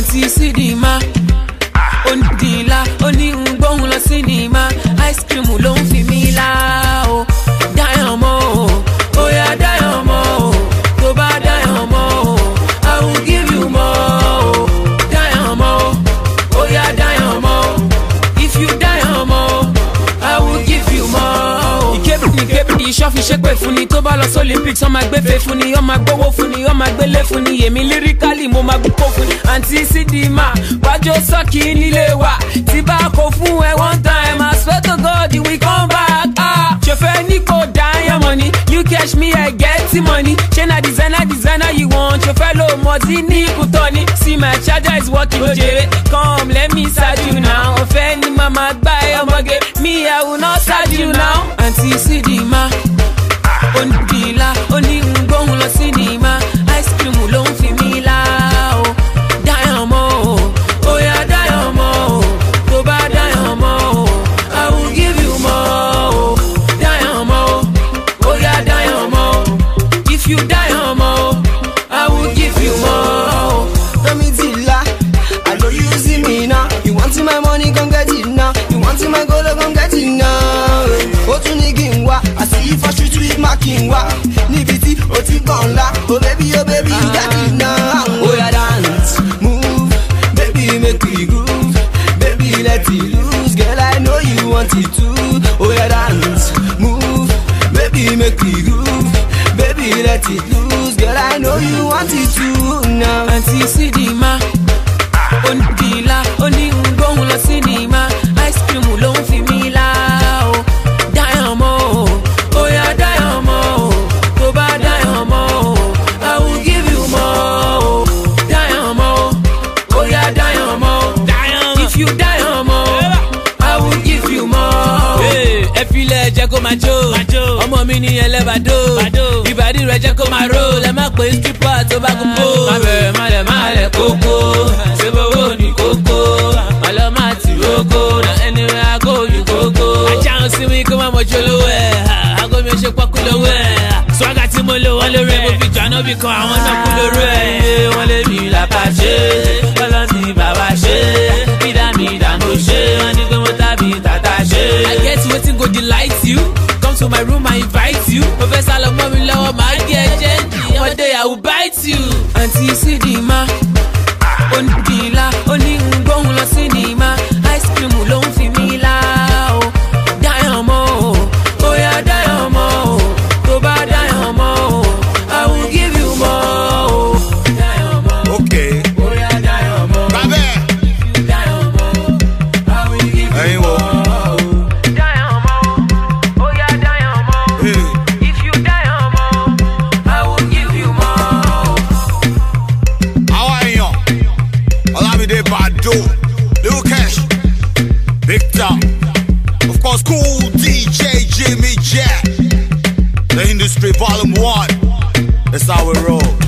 àǹtí sídìímá onídìílá oníhùngbóhùn lọ sínímá ice cream ló ń fi mí lá o dáyàn mọ́ o ó yá mọ́ o tó bá dáyàn mọ́ o I will give you more o dáyàn mọ́ o ó yá mọ́ o if you dáyàn mọ́ o I will give you more o. ìkébì ni kébì ni iṣọ́ fi ṣépè fún ni tó bá lọ sí Olympics ọmọ agbẹ́fẹ́ fún ni ọmọ agbówó fún ni ọmọ agbélé fún ni yèmí líríkà mo máa gbé kó fún àǹtí sídìímà wájú sọ́ọ̀kì nílé wa tí bá kó fún ẹ one time I swear to God we come back. Ah, ṣòfẹ́ ní kò dá yán mọ́ you catch me I get money ṣé na designer designer you want ṣòfẹ́ ló mọ̀ sí ní ìkútọ́ ni see my charger is working jere come let me charge you now ọ̀fẹ́ ni màmá gbá ẹ ọmọge me I will not charge you now àǹtí sídìímà. rí for with wa oh, baby oh, baby you got it now. Oh, dance move baby make we groove baby let it loose girl i know you want it too. oya dance move baby make we groove baby let it loose girl i know you want it too now. àǹtí sídìí má onídìí ńlá jẹ́ kó máa jó ọmọ mi ní ẹlẹ́bàdó ìbàdí rẹ̀ jẹ́ kó máa ró lẹ má pé stripper tó bá kún kó. má bẹ̀rẹ̀ má lẹ̀ má lẹ̀ kókó ṣé bọ́wọ́ ni kókó má lọ má ti rókó na ẹni rẹ̀ aago yìí kókó. ajá ń sinmi kó má mọ̀ jólówó ẹ̀ aago mi ò ṣe pọ́kú lówó ẹ̀ swaga tí mo lò wọ́n lórí ẹ̀ mo fi jọ ànábì kan àwọn náà lórí ẹ̀ wọ́n lé mi làbàjẹ́ wọ́n lọ ní bàbá my room I invite you mo fẹ́ sálọ mọ́ mi lọ́wọ́ màá gé ẹ jẹ́ǹdì ọmọdé I will bite you àǹtí sídìí má. do. Cash, Big of course, cool DJ Jimmy Jack. The Industry Volume One. That's how we roll.